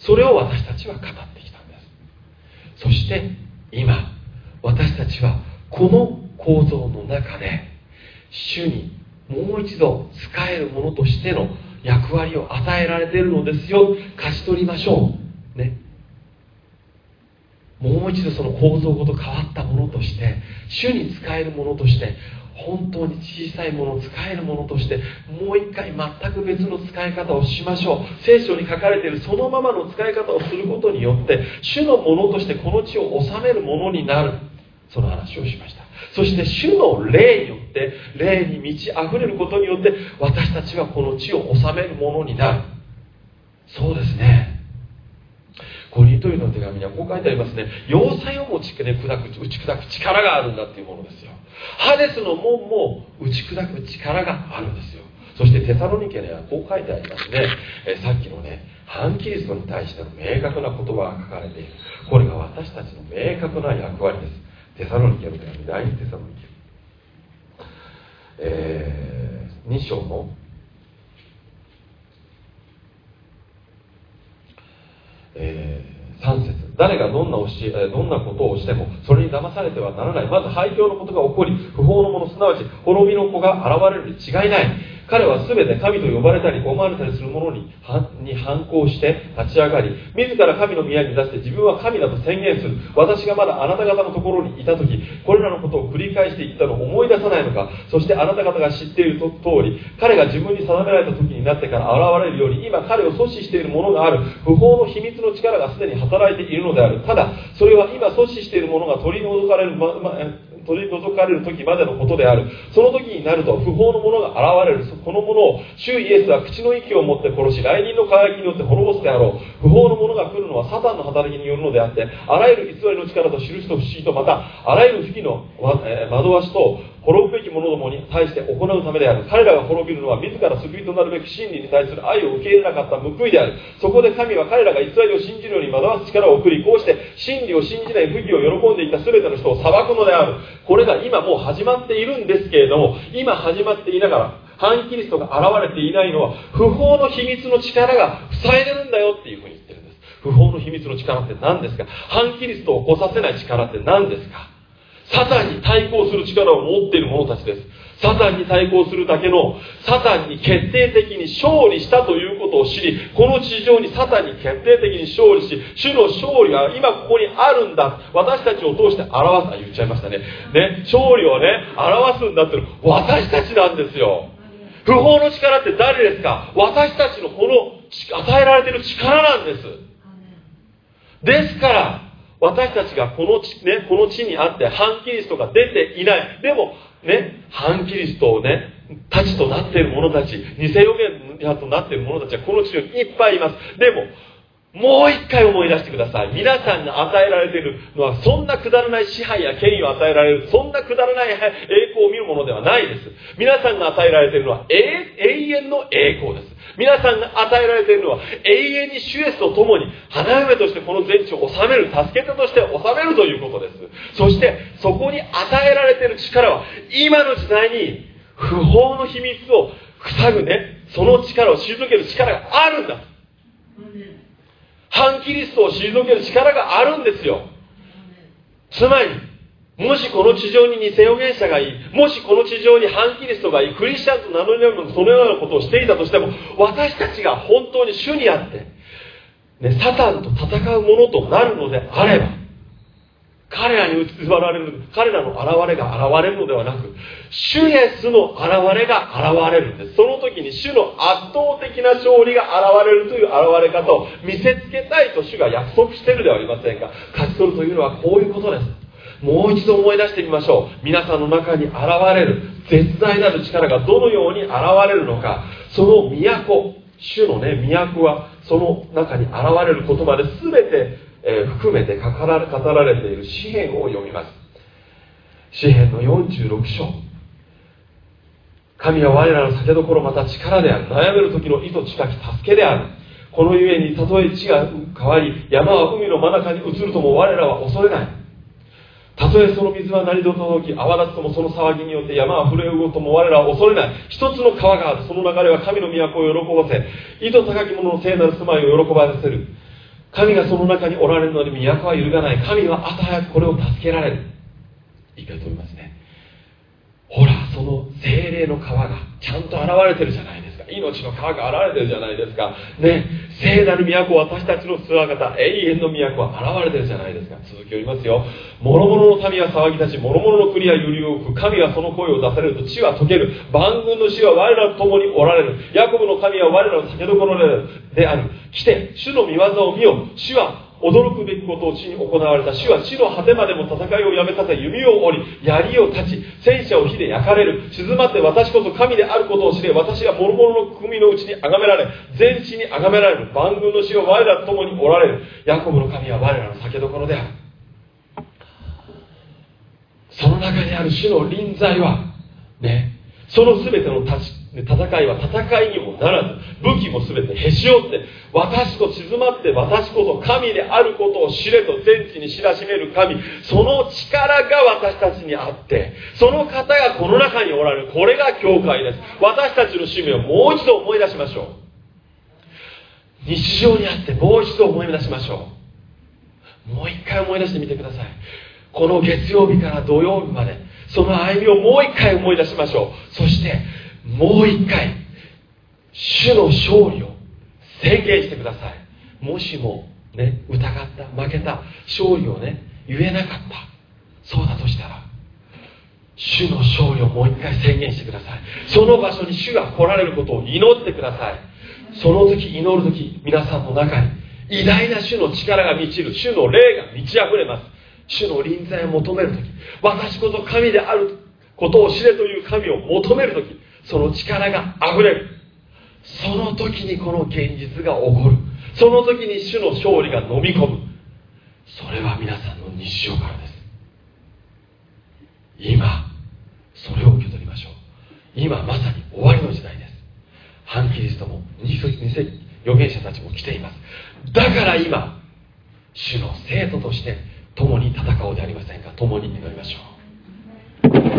それを私たちは語ってきたんです。そして、今、私たちはこの構造の中で、主にもう一度使えるものとしての役割を与えられているのですよ。勝ち取りましょう。ね。もう一度その構造ごと変わったものとして主に使えるものとして本当に小さいもの使えるものとしてもう一回全く別の使い方をしましょう。聖書に書かれているそのままの使い方をすることによって主のものとしてこの地を治めるものになる。その話をしました。そして主の霊によって霊に満ち溢れることによって私たちはこの地を治めるものになる。そうですね。コリント人の手紙にはこう書いてありますね。要塞をもち、砕く打ち砕く力があるんだっていうものですよ。ハデスの門も打ち砕く力があるんですよ。そしてテサロニケにはこう書いてありますね、えさっきのね反キリストに対しての明確な言葉が書かれている。これが私たちの明確な役割です。テサロニケの手紙第2テサロニケ、えー、2章のえー、3節。誰がどんな教えどんなことをしてもそれに騙されてはならない。まず廃墟のことが起こり不法のものすなわち滅びの子が現れるに違いない。彼は全て神と呼ばれたり思われたりする者にに反抗して立ち上がり自ら神の宮に出して自分は神だと宣言する。私がまだあなた方のところにいた時これらのことを繰り返していったのを思い出さないのか。そしてあなた方が知っていると通り彼が自分に定められた時になってから現れるように今彼を阻止しているものがある。不法の秘密の力がすでに働いているのである。ただそれは今阻止しているものが取り除かれる、まま取り除かれる時までのことである。その時になると不法のものが現れる。このものを主イエスは口の息を持って殺し来人の輝きによって滅ぼすであろう。不法のものが来るのはサタンの働きによるのであってあらゆる偽りの力と印と不思議とまたあらゆる不義の惑わしと滅ぶべき者どもに対して行うためである。彼らが滅びるのは自ら救いとなるべき真理に対する愛を受け入れなかった報いである。そこで神は彼らが偽りを信じるように惑わす力を送りこうして真理を信じない不義を喜んでいた全ての人を裁くのである。これが今もう始まっているんですけれども今始まっていながら反キリストが現れていないのは不法の秘密の力が塞いでるんだよっていうふうに言ってるんです。不法の秘密の力って何ですか？反キリストを起こさせない力って何ですか？サタンに対抗する力を持っている者たちです。サタンに対抗するだけのサタンに決定的に勝利したということを知りこの地上にサタンに決定的に勝利し主の勝利が今ここにあるんだ。私たちを通して表す。言っちゃいましたね。ね勝利をね表すんだっていうの。私たちなんですよ。不法の力って誰ですか？私たちのこの与えられている力なんです。ですから私たちがこの地,、ね、この地にあって反キリストが出ていないでもね、反キリストをね、たちとなっている者たち、偽予言者となっている者たちはこの地にいっぱいいます。でも、もう一回思い出してください。皆さんが与えられているのは、そんなくだらない支配や権威を与えられる、そんなくだらない栄光を見るものではないです。皆さんが与えられているのは永遠の栄光です。皆さんが与えられているのは永遠に主イエスと共に花嫁としてこの全地を治める、助け手として治めるということです。そしてそこに与えられている力は今の時代に不法の秘密を塞ぐね、その力を退ける力があるんだ。反キリストを退ける力があるんですよ。つまり、もしこの地上に偽予言者がいい、もしこの地上に反キリストがいい、クリスチャンと名乗りながらそのようなことをしていたとしても、私たちが本当に主にあって、ね、サタンと戦うものとなるのであれば、彼らに偽られる、彼らの現れが現れるのではなく、主イエスの現れが現れるんです。その時に主の圧倒的な勝利が現れるという現れ方を見せつけたいと主が約束しているではありませんか。勝ち取るというのはこういうことです。もう一度思い出してみましょう。皆さんの中に現れる絶大なる力がどのように現れるのか、その都、主のね、都はその中に現れる言葉で全てえー、含めて語ら語られている詩篇を読みます。詩篇の46章。神は我らの酒どころまた力である。悩める時の意図近き助けである。このゆえにたとえ地が変わり山は海の真中に移るとも我らは恐れない。たとえその水は何と届き泡立つともその騒ぎによって山は震え動くとも我らは恐れない。一つの川がある。その流れは神の都を喜ばせ意図高き者の聖なる住まいを喜ばせる。神がその中におられるのに都は揺るがない。神は朝早くこれを助けられる。一回飛びますね。ほらその精霊の川がちゃんと現れてるじゃないですか。命の川が現れてるじゃないですか。ね聖なる都私たちの姿永遠の都は現れてるじゃないですか。続きを言いますよ。諸々の民は騒ぎ立ち諸々の国は揺り動く神はその声を出されると地は溶ける。万軍の死は我らと共におられる。ヤコブの神は我らの酒どころである。来て主の御業を見よ。主は驚くべきことを地に行われた主は地の果てまでも戦いをやめさせ弓を折り槍を立ち戦車を火で焼かれる静まって私こそ神であることを知れ私は諸々の組のうちに崇められ全地に崇められる万軍の死は我らと共におられる。ヤコブの神は我らの酒どころである。その中にある主の臨在はねその全ての立ち戦いは戦いにもならず武器も全てへし折って私と静まって私こそ神であることを知れと全地に知らしめる神その力が私たちにあってその方がこの中におられる。これが教会です。私たちの使命をもう一度思い出しましょう。日常にあってもう一度思い出しましょう。もう一回思い出してみてください。この月曜日から土曜日までその歩みをもう一回思い出しましょう。そしてもう一回主の勝利を宣言してください。もしもね疑った負けた勝利をね言えなかった。そうだとしたら主の勝利をもう一回宣言してください。その場所に主が来られることを祈ってください。その時祈る時皆さんの中に偉大な主の力が満ちる主の霊が満ち溢れます。主の臨在を求める時私こそ神であることを知れという神を求める時その力があふれる。その時にこの現実が起こる。その時に主の勝利が飲み込む。それは皆さんの日常からです。今それを受け取りましょう。今まさに終わりの時代です。反キリストも偽預言者たちも来ています。だから今主の生徒として共に戦おうではありませんか。共に祈りましょう。